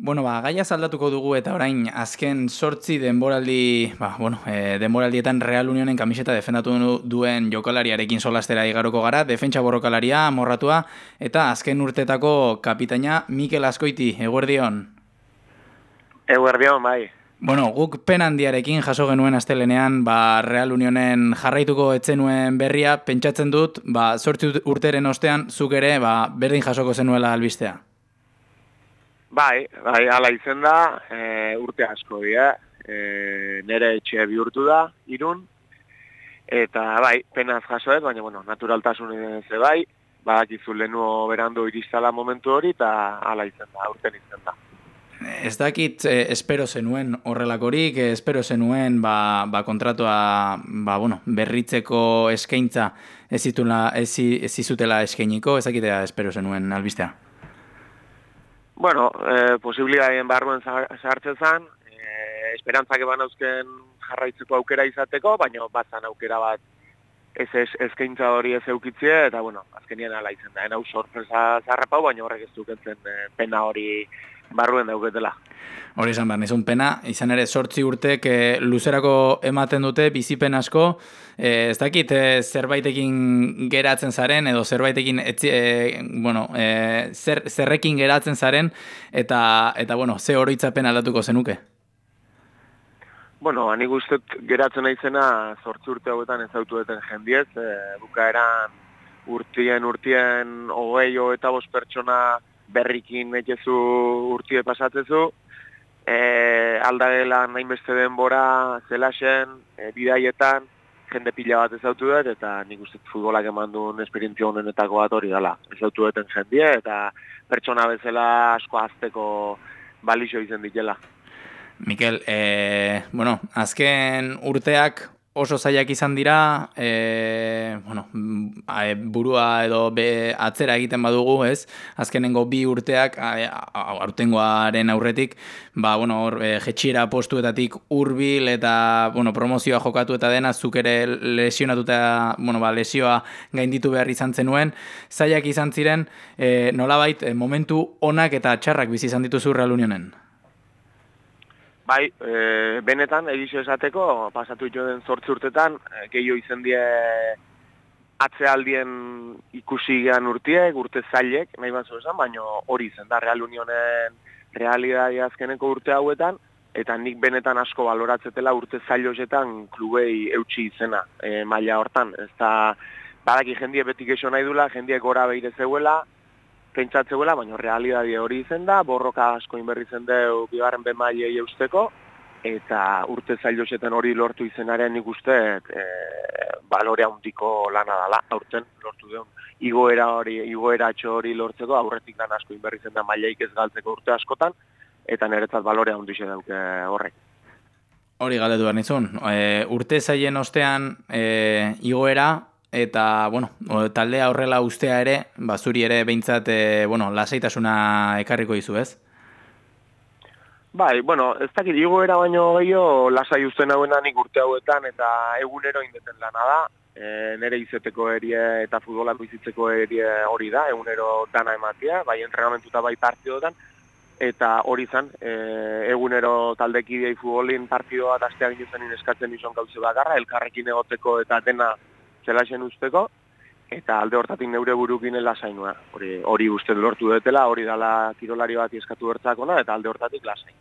Bueno, ba, gaia zaldatuko dugu eta orain azken sortzi denboraldi, ba, bueno, e, denboraldietan Real Unionen kamiseta defendatu duen jokalariarekin solastera igaroko gara, defentsa borrokalaria, morratua, eta azken urtetako kapitaina Mikel Askoiti, eguerdion. Eguerdion, bai. Bueno, guk pen handiarekin jaso genuen astelenean, ba, Real Unionen jarraituko etzenuen berria, pentsatzen dut, ba, sortzi urteren ostean, zuk ere, ba, berdin jasoko zenuela albistea. Bai, bai, ala izen da, e, urte asko dira, e, nere etxe bihurtu da, irun, eta bai, penaz jasoet, baina, bueno, naturaltasun ze bai, badakizu lehenu berandu iristala momentu hori, eta ala izen da, urten izen da. Ez dakit, eh, espero zenuen horrelakorik, eh, espero zenuen ba, ba kontratua ba, bueno, berritzeko eskaintza ez, ez, ez zizutela eskainiko, ez dakitea espero zenuen albistea? Bueno, eh, posibilidaden barruen sartzen zen, eh, esperantzak eban eusken jarraitzeko aukera izateko, baina batzan aukera bat ez ez eskaintza hori ez eukitzie, eta bueno, azkenien ala izan da, hau sorpresa zarrapau, baina horrek ez duketzen eh, pena hori barruen dauketela. Hori izan behar, nizun pena, izan ere sortzi urtek e, luzerako ematen dute bizipen asko, e, ez dakit e, zerbaitekin geratzen zaren, edo zerbaitekin etzi, e, bueno, e, zer, zerrekin geratzen zaren, eta, eta bueno, ze oroitzapen aldatuko zenuke? Bueno, ani guztet geratzen naizena sortzi urte hauetan ez autueten jendiez, e, bukaeran urtien, urtien, hogei, eta bost pertsona berrikin metezu urtie pasatzezu, e, aldagela nahin beste denbora zelasen, e, bidaietan, jende pila bat ezautu dut, eta nik uste futbolak eman duen esperientzia honenetako bat hori dela. Ezautu duten jendie, eta pertsona bezala asko azteko balixo izen ditela. Mikel, e, bueno, azken urteak oso zaiak izan dira, e, bueno, burua edo be, atzera egiten badugu, ez? Azkenengo bi urteak, aurtengoaren aurretik, ba, bueno, hor, e, jetxiera postuetatik urbil eta, bueno, promozioa jokatu eta dena, zuk ere lesionatuta, bueno, ba, lesioa gainditu behar izan zenuen, zaiak izan ziren, e, nolabait, e, momentu onak eta txarrak bizi izan dituzu Real Unionen? Bai, e, benetan, egizio esateko, pasatu ito den zortzi urtetan, e, gehiago izan die atzealdien ikusi gehan urtiek, urte zailek, nahi bat esan, baina hori izan da, Real Unionen realidadi azkeneko urte hauetan, eta nik benetan asko baloratzetela urte zailosetan klubei eutxi izena e, maila hortan. Ez da, badaki jendie betik eso nahi dula, jendie gora behire zeuela, pentsatzeula, baina realidadi hori izen da, borroka asko inberri zen deu bigarren bemaiei eusteko, eta urte zailosetan hori lortu izenaren nik uste e, balore handiko lana dela, aurten lortu deun. Igoera hori, igoera hori lortzeko, aurretik lan asko inberri zen da maileik ez galtzeko urte askotan, eta niretzat balore handixe dauke horrek. Hori galdetu behar nizun, e, urte zaien ostean e, igoera, eta bueno, taldea horrela ustea ere, ba zuri ere beintzat e, bueno, lasaitasuna ekarriko dizu, ez? Bai, bueno, ez dakit igoera baino gehiago lasai usten hauena nik urte hauetan eta egunero indeten lana da. E, nere izeteko erie eta futbola bizitzeko erie hori da, egunero dana ematea, bai entrenamentuta bai partidotan, eta hori zan, e, egunero taldekidei futbolin partidoa eta asteak zen eskatzen izan gauze bakarra, elkarrekin egoteko eta dena zelaxen usteko, eta alde hortatik neure burukin lasainua. Hori, hori uste lortu detela, hori dala kirolari bat eskatu bertzakona, eta alde hortatik lasain.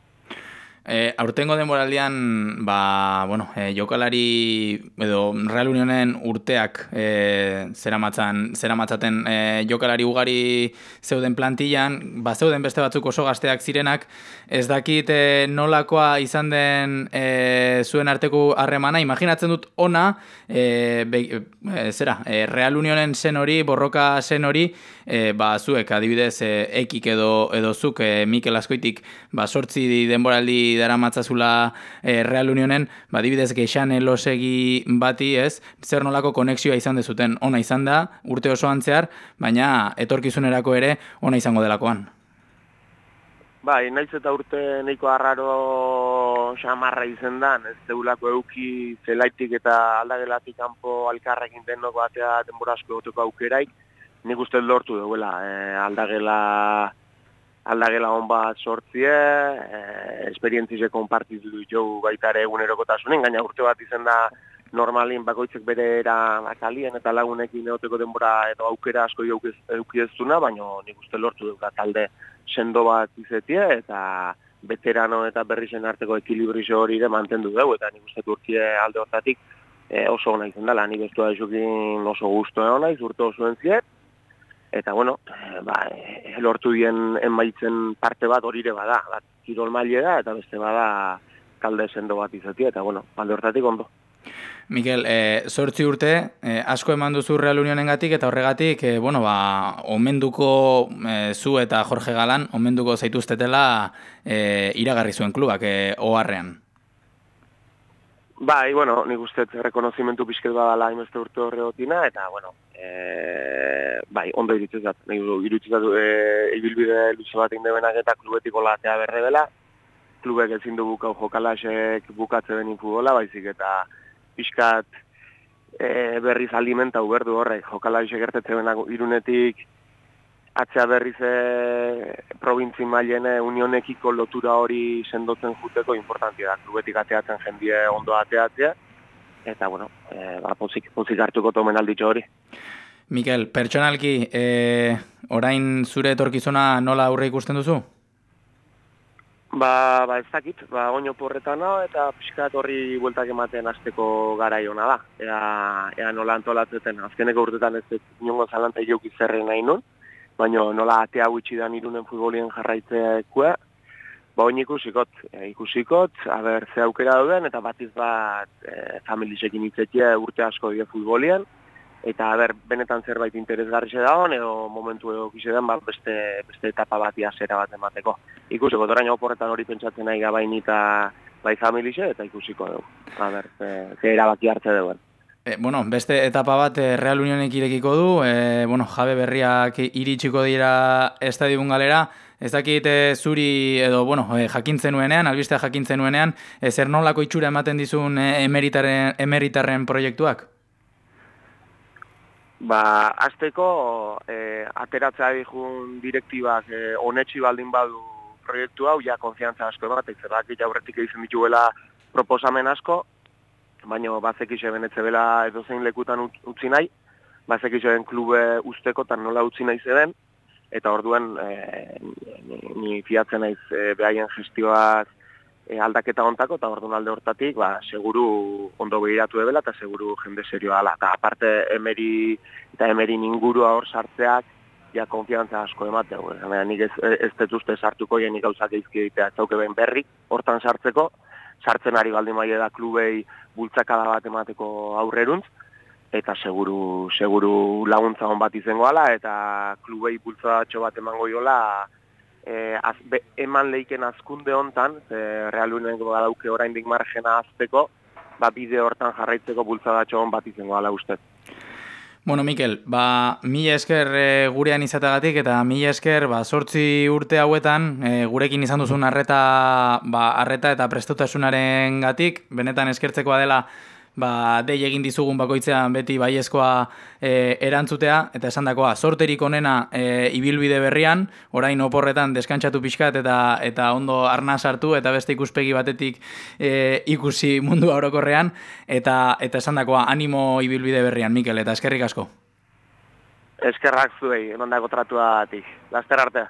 E, aurtengo denboraldian, ba, bueno, e, jokalari edo Real Unionen urteak e, zera, matzan, zera matzaten e, jokalari ugari zeuden plantillan, ba, zeuden beste batzuk oso gazteak zirenak, ez dakit e, nolakoa izan den e, zuen arteko harremana, imaginatzen dut ona, e, be, e, zera, e, Real Unionen zen hori, borroka zen hori, e, ba, zuek adibidez e, ekik edo, edo zuk e, Mikel Askoitik ba, sortzi denboraldi dara matzazula e, Real Unionen, ba, dibidez geixan elosegi bati, ez, zer nolako konexioa izan dezuten, ona izan da, urte oso antzear, baina etorkizunerako ere ona izango delakoan. Bai, naiz eta urte neiko arraro xamarra izen da, ez zeulako euki zelaitik eta aldagelatik kanpo alkarrekin denok batea denbora asko aukeraik, nik uste lortu duela, e, aldagela aldagela hon bat sortzie, e, esperientzize konpartizu jo baita ere egunerokotasunen, gaina urte bat izen da normalin bakoitzek bere era akalien eta lagunekin eoteko denbora edo aukera asko eukieztuna, baina nik uste lortu duka talde sendo bat izetie eta veterano eta berrizen arteko ekilibrizio hori ere mantendu dugu eta nik uste turkie alde hortatik e, oso hona izan dela, nik bestu oso guztu naiz, urte oso entziet, eta bueno, e, ba, e, lortu dien enmaitzen parte bat hori ere bada, bat kirol maile da, eta beste bada kalde sendo bat izatea, eta bueno, alde hortatik ondo. Mikel, e, sortzi urte, e, asko eman duzu Real Unionen gatik, eta horregatik, e, bueno, ba, omenduko e, zu eta Jorge Galan, omenduko zaituztetela e, iragarri zuen klubak, e, oharrean. Bai, bueno, nik uste rekonozimentu pixket badala imeste urte horre gotina, eta, bueno, e, bai, ondo iritzezat. Nik iritzezat e, ibilbide luze bat indebenak eta klubetiko latea berre dela. Klubek ezin du bukau jokalasek bukatze benin futbola, baizik eta pixkat e, berriz alimenta uberdu horrek. Jokalasek gertetze benak irunetik atzea berriz e, provintzi mailene unionekiko lotura hori sendotzen juteko importantia da. Klubetik ateatzen jendie ondo ateatzea, eta bueno, e, ba, pozik, pozik hartuko tomen alditxo hori. Mikel, pertsonalki, e, orain zure etorkizuna nola aurre ikusten duzu? Ba, ba ez dakit, ba, oino porretan eta pixkat horri bueltak ematen azteko gara da. Ea, ea nola antolatzeten, azkeneko urtetan ez ez niongo zalanta joki zerren nahi nun, baina nola atea gutxi da irunen futbolien jarraitzekoa, ba oin ikusikot, e, ikusikot, haber ze aukera duen, eta batiz bat e, familisekin itzetia urte asko dira futbolien, eta haber benetan zerbait interesgarri da hon, edo momentu edo den, ba, beste, beste etapa bat zera bat emateko. Ikusiko, doraino oporretan hori pentsatzen nahi gabain eta bai familise, eta ikusiko dugu. Haber, ze, ze erabaki hartze duen. E, bueno, beste etapa bat e, Real Unionek irekiko du, e, bueno, jabe berriak iritsiko dira estadion galera, ez dakit e, zuri edo, bueno, e, jakintzen nuenean, albistea jakintzen nuenean, e, zer nolako itxura ematen dizun e, emeritarren, emeritarren proiektuak? Ba, azteko, e, ateratzea dihun direktibak e, onetxi baldin badu proiektu hau, ja, konfiantza asko ematek, zerbak, jaurretik egiten dituela proposamen asko, baina bazekixe benetze bela edo zein lekutan utzi nahi, bazekixe den klube usteko tan nola utzi nahi zeden, eta orduan e, ni, ni fiatzen naiz e, behaien gestioaz e, aldaketa ontako, eta orduan alde hortatik, ba, seguru ondo behiratu ebela, eta seguru jende serioa ala. Eta aparte emeri eta emeri ingurua hor sartzeak, ja konfiantza asko emate, e, nik ez, ez tetuzte sartuko jen gauzak eizki egitea, ben berri, hortan sartzeko, sartzen ari baldin maile da klubei bultzakada bat emateko aurreruntz, eta seguru, seguru laguntza hon bat izango ala, eta klubei bultzatxo bat emango jola, e, az, eman leiken azkunde hontan, e, realunen badauke oraindik margena azteko, ba, bide hortan jarraitzeko bultzadatxo hon bat izango ala ustez. Bueno, Mikel, ba, mila esker e, gurean izatagatik eta mila esker ba, sortzi urte hauetan e, gurekin izan duzun arreta, ba, arreta eta prestutasunaren gatik, benetan eskertzekoa dela ba, dei egin dizugun bakoitzean beti baiezkoa e, erantzutea, eta esan dakoa, sorterik onena e, ibilbide berrian, orain oporretan deskantzatu pixkat eta eta ondo arna sartu, eta beste ikuspegi batetik e, ikusi mundu orokorrean, eta eta esan dakoa, animo ibilbide berrian, Mikel, eta eskerrik asko. Eskerrak zuei, emandako tratua atik. Laster arte.